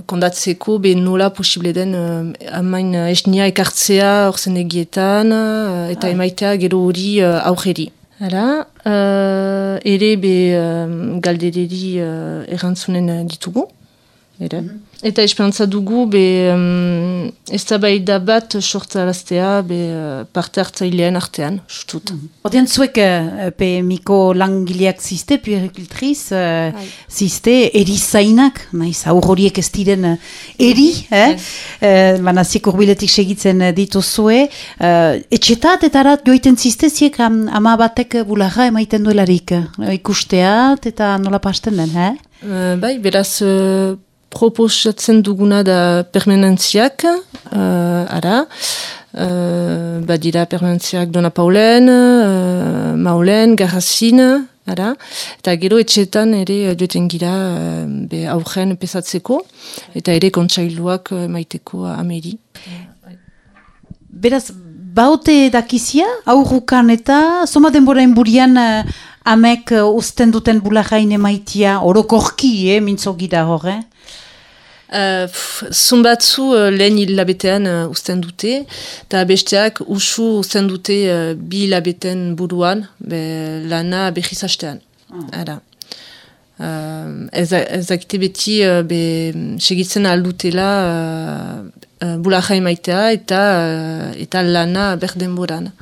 kondatzeko be nola posible den uh, amain uh, esnia ekartzea orzen egietan uh, eta emaitea gero hori uh, aurreri. Hala, uh, ere be um, galdereri uh, errantzunen uh, ditugu. Ere. Eta esperantza dugu, be, um, ez da bat sortzaraztea be, uh, parte hartzailean artean, justut. Ordean zuek uh, PMiko langileak ziste, puericultriz, uh, ziste, erizainak, naiz, aur horiek ez diren eri, eh? Uh, banazik urbiletik segitzen dituzue. Uh, etxetat eta arat joiten ziste ziek am, ama batek bularra emaiten duelarik, uh, ikusteat eta nola pasten den, eh? Uh, bai, beraz, uh, proposatzen duguna da permanentziak, uh, ara, uh, badira permanentziak Dona Paulen, uh, Maulen, Garrazin, ara, eta gero etxetan ere joeten gira uh, be aurren pesatzeko, eta ere kontsailuak uh, maiteko ameri. Beraz, baute dakizia, aurrukan eta, soma denborain burian uh, amek uh, usten duten bularrain emaitia, orokorki, eh, mintzo gira hor, eh? Uh, pff, Zumbatzu uh, lehen hilabetean uh, usten dute, eta besteak usu usten dute uh, bi hilabeten buruan, be, lana behiz hastean. Ara. Uh, ez, ez dakite beti uh, be, segitzen aldutela uh, uh, bularra emaitea eta, uh, eta lana berdenboran.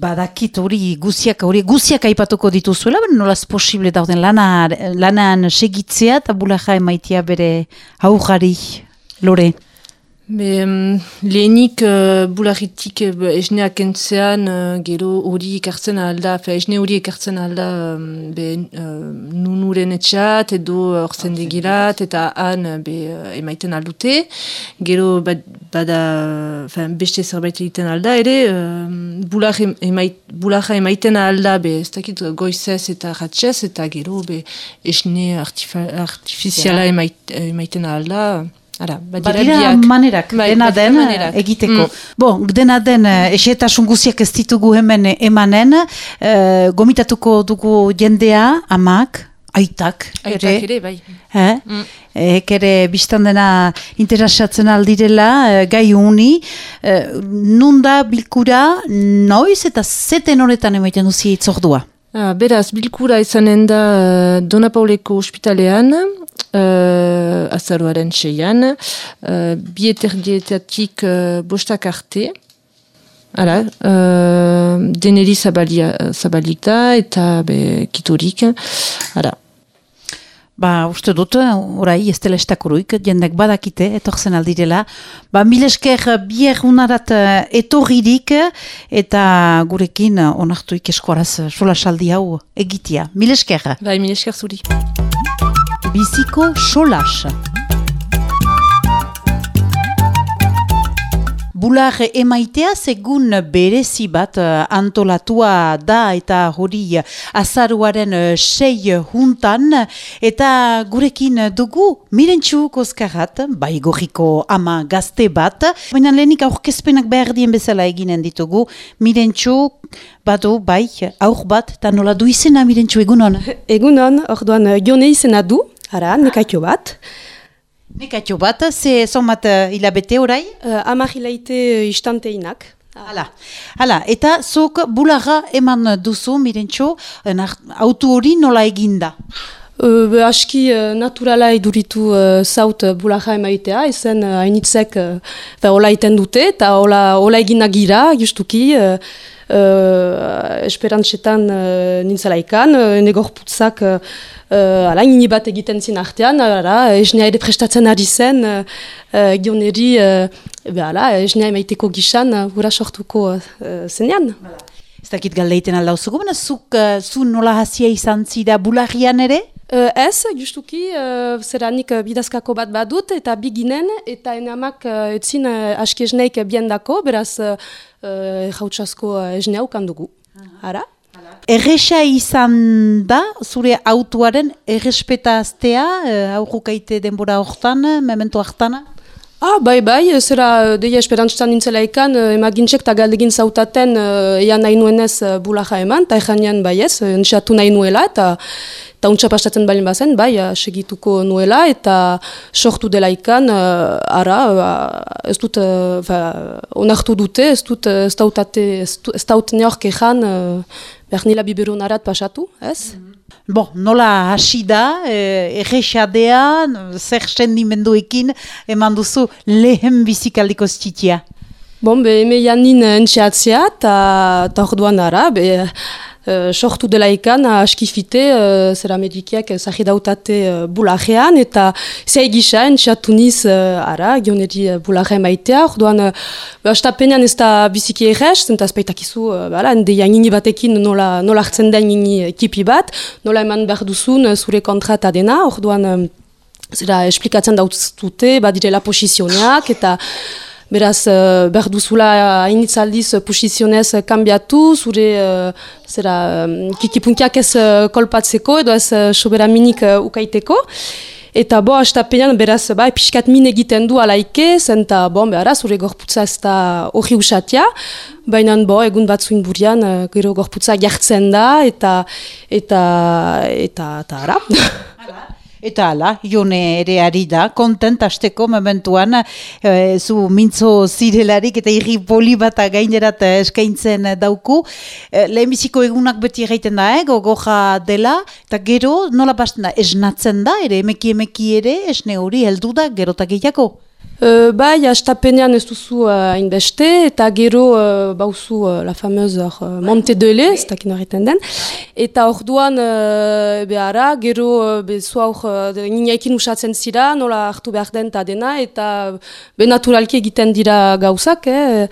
Badakit hori guziak hori guziak aipatuko dituzuela, baina nolaz posible dauden lana, lanan segitzea eta bulaja emaitia bere aujari, lore. Be, um, lehenik uh, bularitik uh, esneak entzean uh, gero hori ikartzen alda, fe esne hori ikartzen alda um, be, uh, nunuren etxat edo orzen degirat eta han be, uh, emaiten aldute. Gero bad, bada fe, beste zerbait egiten alda ere um, bular emait, bularra emaiten alda be, ez dakit goizez eta ratxez eta gero be, esne artifiziala emait, emaiten alda. Ara, badira, manerak, bai, dena den manerak. egiteko. Mm. Bon, dena den, esetasun guziak ez ditugu hemen emanen, uh, gomitatuko dugu jendea, amak, aitak, aitak ere, ere bai. Eh? Mm. Ek ere biztan dena interesatzen aldirela, gai uni, uh, nunda bilkura, noiz eta zeten honetan emaiten duzi itzordua? Ah, beraz, bilkura izanen da Dona ospitalean, uh, azaruaren seian, uh, bieterdietatik uh, bostak arte, Hala, uh, deneri zabalik da eta be, kitorik, hala. Ba, uste dut, orai, ez dela estakuruik, jendek badakite, etorzen aldirela. Ba, milesker bier unarat etorririk eta gurekin onartu ikeskuaraz sola saldi hau egitia. Milesker. Bai, milesker zuri biziko solas. Bular emaitea segun berezi bat uh, antolatua da eta hori azaruaren uh, sei juntan eta gurekin dugu mirentxu kozkarat, bai gorriko ama gazte bat. Baina lehenik aurkezpenak behar dien bezala eginen ditugu. Mirentxu, badu, bai, aur bat, eta nola du izena mirentxu egunon? Egunon, orduan jone izena du, Ara, nekatio bat. Nekatio bat, ze somat uh, hilabete orai? Uh, Amar hilaite uh, istanteinak. Hala, hala, eta zuk bularra eman duzu, mirentxo, autu hori nola eginda? Uh, be, aski uh, naturala iduritu uh, zaut uh, bularra emaitea, ezen uh, hainitzek uh, hola iten dute, eta hola, hola egina gira, justuki, uh, uh, esperantzetan uh, nintzalaikan, uh, negorputzak uh, uh, ala, nini bat egiten zin artean, ara, esnea ere prestatzen ari zen, uh, uh, gioneri, uh, esnea emaiteko gisan, uh, gura sortuko uh, zenean. Ez dakit galdeiten aldauzuko, baina zuk, uh, zu nola hasia izan zida bularian ere? Uh, ez, justuki, uh, zeranik uh, bidazkako bat badut, eta biginen, eta enamak uh, etzin uh, aski esneik biendako, beraz, uh, jautsasko uh, esnea ukandugu. Ara? Erresa izan da, zure autuaren errespetaztea, uh, aurrukaite denbora hortan, memento hartana? Ah, bai, bai, zera, deia esperantztan nintzela ikan, emagintzek eta galdegin zautaten, ean nahi nuenez bulaja eman, eta ekan bai ez, entxatu nahi nuela, eta eta untsa pastatzen balin bazen, bai, segituko nuela, eta sortu dela ikan, ara, uh, ez dut, uh, onartu dute, ez dut, ez dautate, ez daut neork ezan, uh, behar nila biberon pasatu, ez? Mm -hmm. Bon, nola hasi da, eh, errexadea, zer sendimenduekin, eman duzu lehen bizikaldiko stitia? Bon, be, eme janin entxeatzea, eta orduan ara, be, Uh, sortu dela ikan, askifite, uh, zera medikiak uh, zahi dautate uh, bulajean, eta zea egisa, entxatu niz, uh, ara, gioneri uh, bulajea maitea, orduan, uh, astapenean ez da biziki errez, zenta azpeitakizu, uh, bala, endeia nini batekin nola, nola hartzen den nini ekipi bat, nola eman behar duzun uh, zure kontrata dena, orduan, um, zera, esplikatzen dautute, badirela posizioneak, eta Beraz, uh, behar duzula hainitzaldiz uh, posizionez uh, kambiatu, zure uh, zera, um, kikipunkiak ez uh, kolpatzeko edo ez uh, sobera minik uh, ukaiteko. Eta bo, astapenean, beraz, bai, pixkat min egiten du alaike, zenta, bo, behara, zure gorputza ez da hori usatia, baina, bo, egun batzuin burian, gero gorputza jartzen da, eta, eta, eta, eta, ara. Eta ala, jone ere ari da, kontent asteko momentuan, e, zu mintzo zirelarik eta irri poli bat gainerat eskaintzen dauku. E, Lehenbiziko egunak beti egiten da, eh, gogoja dela, eta gero nola basten da, esnatzen da, ere emeki emeki ere, esne hori heldu da, gerotak gehiago. Uh, bai, astapenean ez duzu uh, hainbeste, eta gero uh, bauzu uh, la fameuse uh, Monte de Le, ez dakin horretan den. Eta orduan uh, behara, gero uh, bezu aur uh, ninaikin usatzen zira, nola hartu behar den eta dena, eta be naturalki egiten dira gauzak, eh?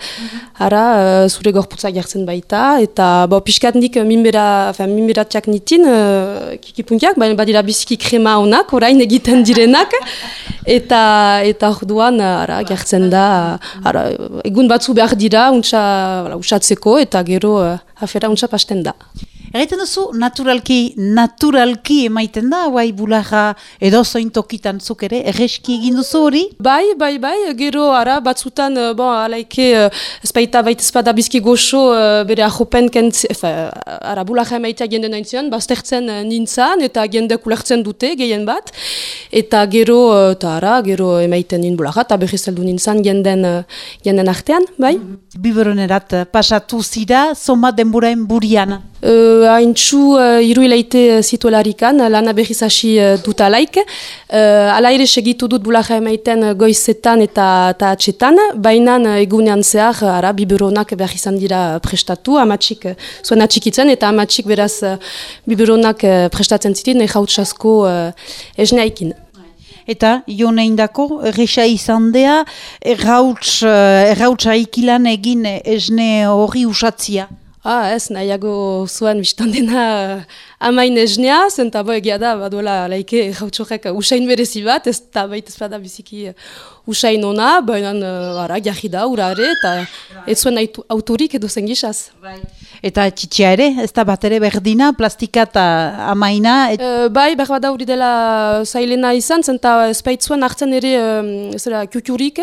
Ara, uh, zure gorputza jartzen baita, eta bo, piskat nik minbera, minberatxak nitin, uh, kikipunkiak, baina badira biziki krema honak, orain egiten direnak, eta, eta orduan ara, gertzen da, ara, egun batzu behar dira, untsa, usatzeko, eta gero afera untsa pasten da. Erraiten duzu, naturalki, naturalki emaiten da, guai bularra edo zointokitan zuk ere, erreski egin duzu hori? Bai, bai, bai, gero ara batzutan, uh, bon, alaike, uh, ezpaita baita espada bizki goxo, uh, bere ahopen kentz, efa, ara bularra emaitea genden naintzian, baztertzen nintzan, eta gendek ulertzen dute, gehien bat, eta gero, eta ara, gero emaiten nin bularra, eta berriz heldu nintzan genden, uh, genden artean, bai? Biberonerat pasatu zira, soma denboraen burian. Uh, haintxu uh, iru ilaite uh, zituelarikan, lana berriz hasi uh, dut alaik. Uh, ala ere segitu dut bulaja emaiten goizetan eta, eta atxetan, baina uh, egunean zehar, ara, biberonak behar izan dira prestatu, amatxik uh, zuen atxikitzen, eta amatxik beraz uh, biberonak uh, prestatzen zitin, ejautsasko uh, esneaikin. Eta jone indako, resa izan dea, errauts, errautsa ikilan egin esne hori usatzia. Ah, ez, nahiago zuen biztan dena amain esnea, zenta bo egia da, baduela laike jautxorek usain berezi bat, ez da baita ez bada biziki uh, usain ona, baina uh, ara, jarri da, urare, eta ez zuen autorik edo zen gizaz. Bai. Eta txitsia ere, ez da bat ere berdina, plastika eta amaina? Et... Uh, bai, behar bada hori dela zailena izan, zenta ez baitzuen hartzen ere um, zera, kukurik,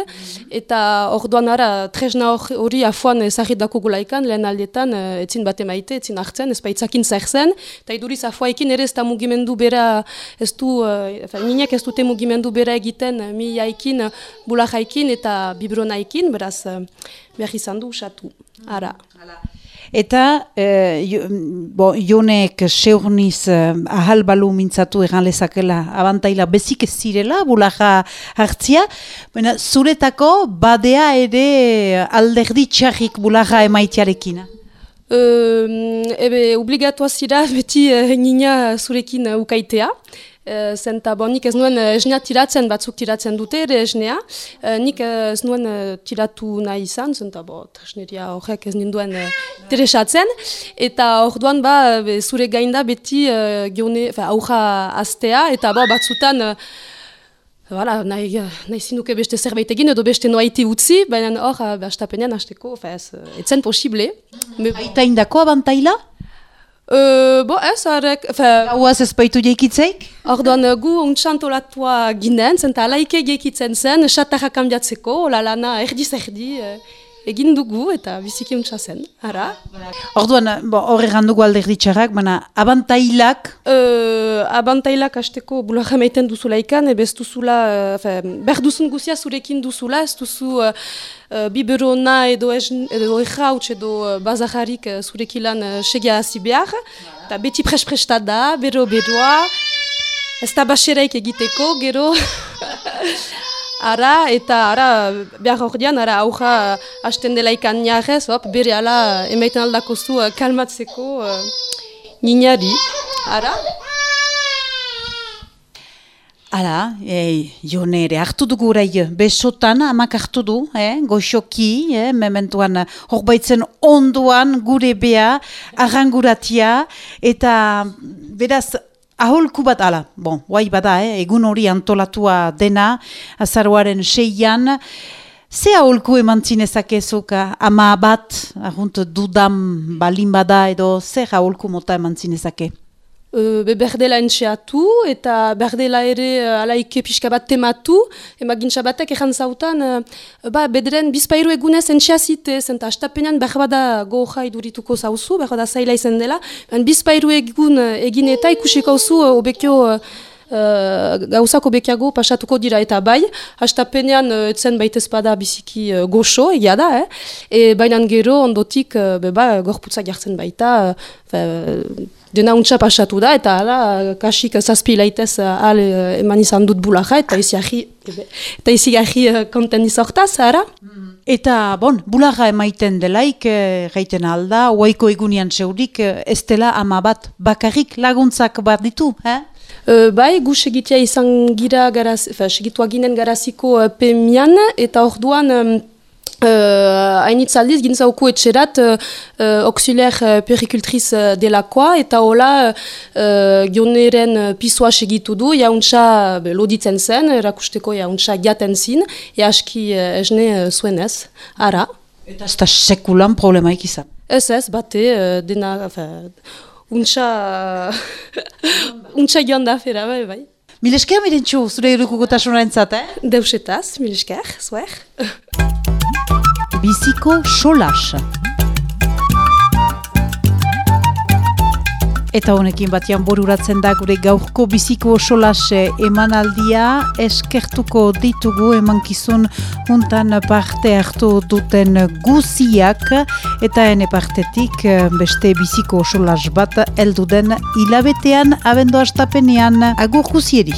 eta orduan ara, tresna hori afuan ezagit dako gulaikan, lehen aldietan, uh, etzin bate maite, etzin hartzen, ez baitzakin zer zen, eta iduriz afuaekin ere ez da mugimendu bera, ez du, uh, ninek ez dute mugimendu bera egiten, mi jaikin, bulajaikin eta bibronaikin, beraz, behar izan du usatu, ara. Eta eh, bo, jonek seurniz eh, ahal balu mintzatu egan lezakela abantaila bezik ez zirela bulaja hartzia, baina zuretako badea ere alderdi txarrik bulaja emaitiarekin. Uh, ebe, obligatua zira beti uh, nina zurekin uh, ukaitea. Uh, zenta, bon, nik ez nuen uh, esnea tiratzen, batzuk tiratzen dute ere esnea. Uh, nik uh, ez nuen uh, tiratu nahi izan, zenta, bo, tresneria horrek ez ninduen uh, teresatzen. Eta orduan ba, zure gainda beti uh, gione, aurra aztea, eta bo, batzutan... Uh, Voilà, nahi, nahi zinduke beste zerbait egin edo beste noaiti utzi, baina hor, bastapenean hasteko, ez zen posible. Aita indako abantaila? Uh, bo ez, arek... Gauaz ez baitu jeikitzeik? Orduan gu untxantolatua ginen, zenta laike jeikitzen zen, xatarra kambiatzeko, la lana erdi-zerdi, egin dugu eta biziki untsa zen, ara? Orduan, horre gandugu alderdi txarrak, baina abantailak? Uh, abantailak hasteko bularra meiten duzula ikan, ebez duzula, uh, behar duzun guzia zurekin duzula, ez duzu uh, biberona edo edo errauts edo uh, bazaharik uh, zurekilan uh, segia hasi behar, eta beti pres-presta da, bero-beroa, ez da baseraik egiteko, gero... ara eta ara behar hor ara auja hasten dela ikan niarez, hop, bere ala emaiten aldako zu uh, kalmatzeko uh, ninari, ara? Hala, e, jone ere, hartu dugu ere, besotan amak hartu du, eh, goxoki, eh, mementuan hor baitzen onduan gure bea, arranguratia, eta beraz, aholku bat ala, bon, guai bada, eh? egun hori antolatua dena, azaruaren seian, ze aholku eman zinezak ama bat, ahunt dudam balin bada edo, ze aholku mota eman zinezake? Uh, be berdela entxeatu eta berdela ere uh, alaike pixka bat tematu. Ema gintza batek egan zautan uh, ba, bedren bizpairu egunez entxeazite zenta astapenean berbada goja idurituko zauzu, berbada zaila izan dela. Bizpairu egun egin eta ikusiko zu uh, obekio uh, Uh, gauzako bekiago pasatuko dira. Eta bai, hastapenean uh, etzen baita espada biziki uh, goxo, egia da, eh? e, baina gero ondotik beba gorputza jartzen baita, uh, dena untsa pasatu da, eta ala, kasik zazpi laitez al eman izan dut bulaja, eta izi ahi, eta izi ahi konten izortaz, ara? Eta, bon, bulaga emaiten delaik, gaiten alda, oaiko egunian zeurik, ez dela ama bat bakarrik laguntzak bat ditu, eh? Uh, bai, gu segitea izan gira, garaz, fe, ginen garaziko uh, pemian, eta orduan, um, uh, hainitz aldiz, gintzauku etxerat, uh, uh, auxiliar uh, perikultriz uh, delakoa, eta hola, uh, gioneren uh, pisua segitu du, jauntza be, loditzen zen, erakusteko jauntza jaten zin, e aski uh, esne uh, zuen ez, ara. Eta ez da sekulan problemaik izan. Ez ez, bate, uh, dena, fe, untxa, untxa joan da fera, bai, bai. Mileskia mirentxu, zure irukukotasunaren zat, eh? Deusetaz, mileskar, zuer. Biziko solas. Eta honekin batian boruratzen da gure gaurko biziko solas emanaldia eskertuko ditugu emankizun juntan parte hartu duten guziak eta ene partetik beste biziko solas bat elduden hilabetean abendu astapenean agur guzieri.